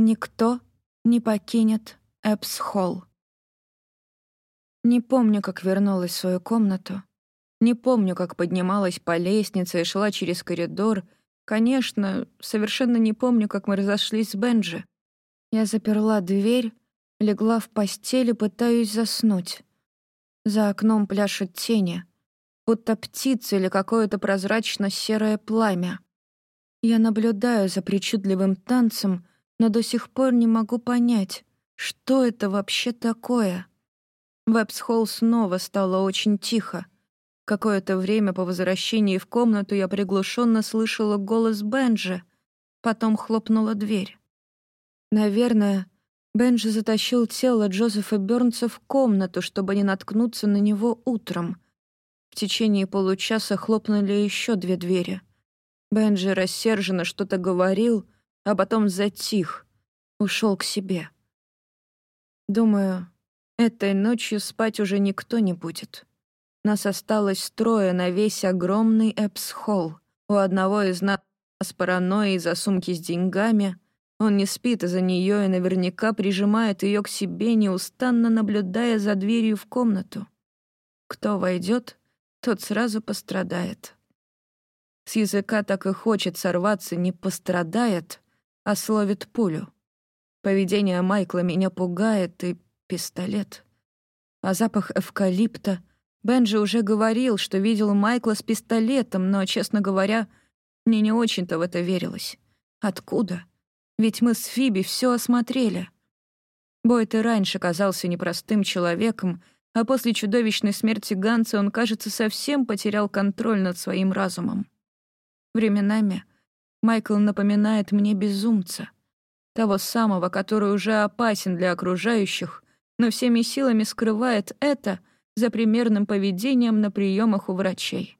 Никто не покинет Эпс-Холл. Не помню, как вернулась в свою комнату. Не помню, как поднималась по лестнице и шла через коридор. Конечно, совершенно не помню, как мы разошлись с Бенджи. Я заперла дверь, легла в постель и пытаюсь заснуть. За окном пляшут тени, будто птицы или какое-то прозрачно-серое пламя. Я наблюдаю за причудливым танцем, но до сих пор не могу понять, что это вообще такое. В Эпсхолл снова стало очень тихо. Какое-то время по возвращении в комнату я приглушенно слышала голос Бенджи, потом хлопнула дверь. Наверное, Бенджи затащил тело Джозефа Бёрнса в комнату, чтобы не наткнуться на него утром. В течение получаса хлопнули еще две двери. Бенджи рассерженно что-то говорил — а потом затих, ушел к себе. Думаю, этой ночью спать уже никто не будет. Нас осталось трое на весь огромный Эпс-холл. У одного из нас паранойя из-за сумки с деньгами. Он не спит из-за нее и наверняка прижимает ее к себе, неустанно наблюдая за дверью в комнату. Кто войдет, тот сразу пострадает. С языка так и хочет сорваться «не пострадает», а словит пулю. Поведение Майкла меня пугает, и пистолет. А запах эвкалипта... Бенджи уже говорил, что видел Майкла с пистолетом, но, честно говоря, мне не очень-то в это верилось. Откуда? Ведь мы с Фиби все осмотрели. Бойт и раньше казался непростым человеком, а после чудовищной смерти Ганса он, кажется, совсем потерял контроль над своим разумом. Временами Майкл напоминает мне безумца. Того самого, который уже опасен для окружающих, но всеми силами скрывает это за примерным поведением на приемах у врачей.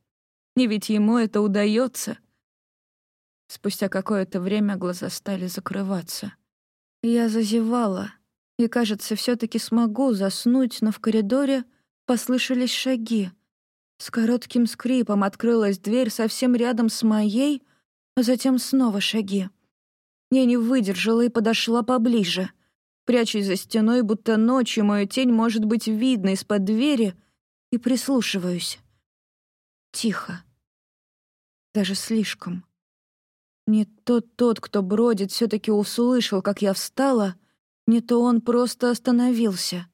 И ведь ему это удается. Спустя какое-то время глаза стали закрываться. Я зазевала, и, кажется, все таки смогу заснуть, но в коридоре послышались шаги. С коротким скрипом открылась дверь совсем рядом с моей, затем снова шаги. Я не выдержала и подошла поближе. Прячусь за стеной, будто ночью мою тень может быть видна из-под двери, и прислушиваюсь. Тихо. Даже слишком. Не то тот, кто бродит, все таки услышал, как я встала, не то он просто остановился.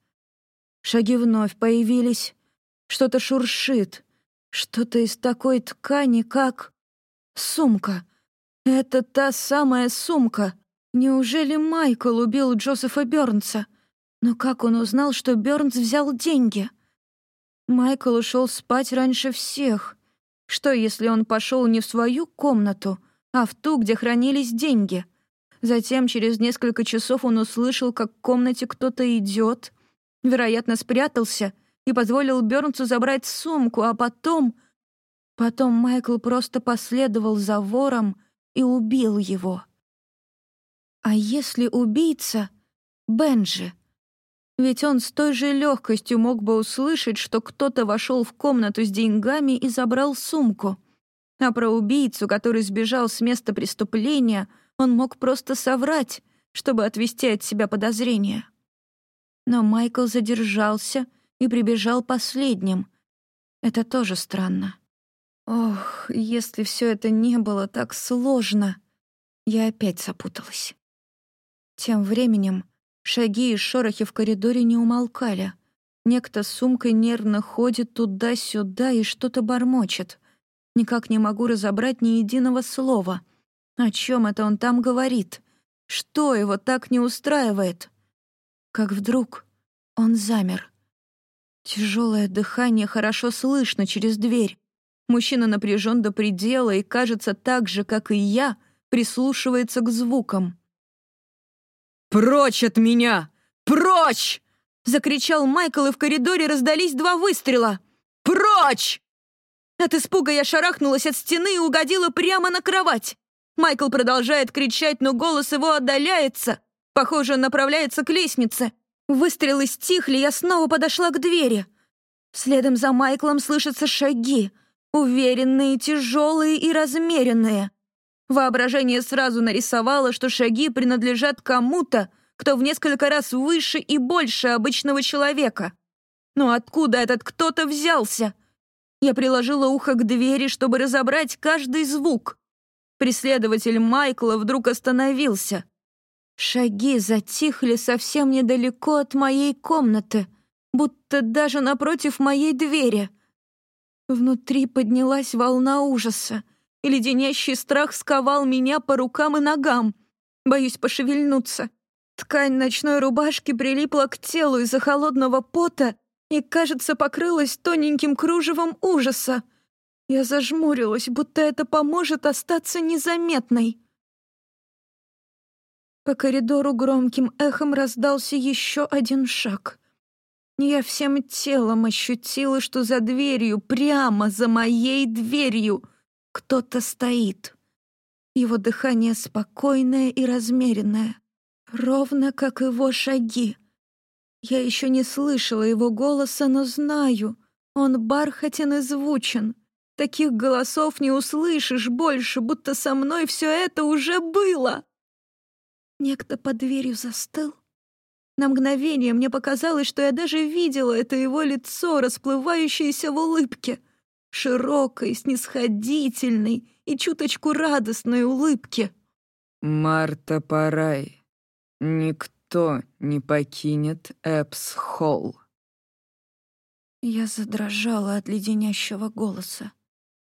Шаги вновь появились. Что-то шуршит. Что-то из такой ткани, как... Сумка. «Это та самая сумка. Неужели Майкл убил Джозефа Бёрнса? Но как он узнал, что Бёрнс взял деньги? Майкл ушел спать раньше всех. Что, если он пошел не в свою комнату, а в ту, где хранились деньги? Затем, через несколько часов, он услышал, как в комнате кто-то идет, вероятно, спрятался и позволил Бёрнсу забрать сумку, а потом... Потом Майкл просто последовал за вором — и убил его. А если убийца — Бенджи? Ведь он с той же легкостью мог бы услышать, что кто-то вошел в комнату с деньгами и забрал сумку. А про убийцу, который сбежал с места преступления, он мог просто соврать, чтобы отвести от себя подозрения. Но Майкл задержался и прибежал последним. Это тоже странно. Ох, если все это не было так сложно. Я опять запуталась. Тем временем шаги и шорохи в коридоре не умолкали. Некто с сумкой нервно ходит туда-сюда и что-то бормочет. Никак не могу разобрать ни единого слова. О чем это он там говорит? Что его так не устраивает? Как вдруг он замер. Тяжелое дыхание хорошо слышно через дверь. Мужчина напряжен до предела и, кажется, так же, как и я, прислушивается к звукам. «Прочь от меня! Прочь!» — закричал Майкл, и в коридоре раздались два выстрела. «Прочь!» От испуга я шарахнулась от стены и угодила прямо на кровать. Майкл продолжает кричать, но голос его отдаляется. Похоже, он направляется к лестнице. Выстрелы стихли, я снова подошла к двери. Следом за Майклом слышатся шаги — Уверенные, тяжелые и размеренные. Воображение сразу нарисовало, что шаги принадлежат кому-то, кто в несколько раз выше и больше обычного человека. Но откуда этот кто-то взялся? Я приложила ухо к двери, чтобы разобрать каждый звук. Преследователь Майкла вдруг остановился. Шаги затихли совсем недалеко от моей комнаты, будто даже напротив моей двери. Внутри поднялась волна ужаса, и леденящий страх сковал меня по рукам и ногам. Боюсь пошевельнуться. Ткань ночной рубашки прилипла к телу из-за холодного пота и, кажется, покрылась тоненьким кружевом ужаса. Я зажмурилась, будто это поможет остаться незаметной. По коридору громким эхом раздался еще один шаг. Я всем телом ощутила, что за дверью, прямо за моей дверью, кто-то стоит. Его дыхание спокойное и размеренное, ровно как его шаги. Я еще не слышала его голоса, но знаю, он бархатен и звучен. Таких голосов не услышишь больше, будто со мной все это уже было. Некто под дверью застыл. На мгновение мне показалось, что я даже видела это его лицо, расплывающееся в улыбке. Широкой, снисходительной и чуточку радостной улыбке. «Марта Парай, никто не покинет Эпс-Холл». Я задрожала от леденящего голоса.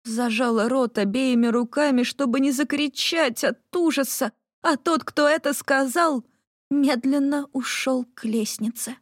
Зажала рот обеими руками, чтобы не закричать от ужаса, а тот, кто это сказал, медленно ушел к лестнице.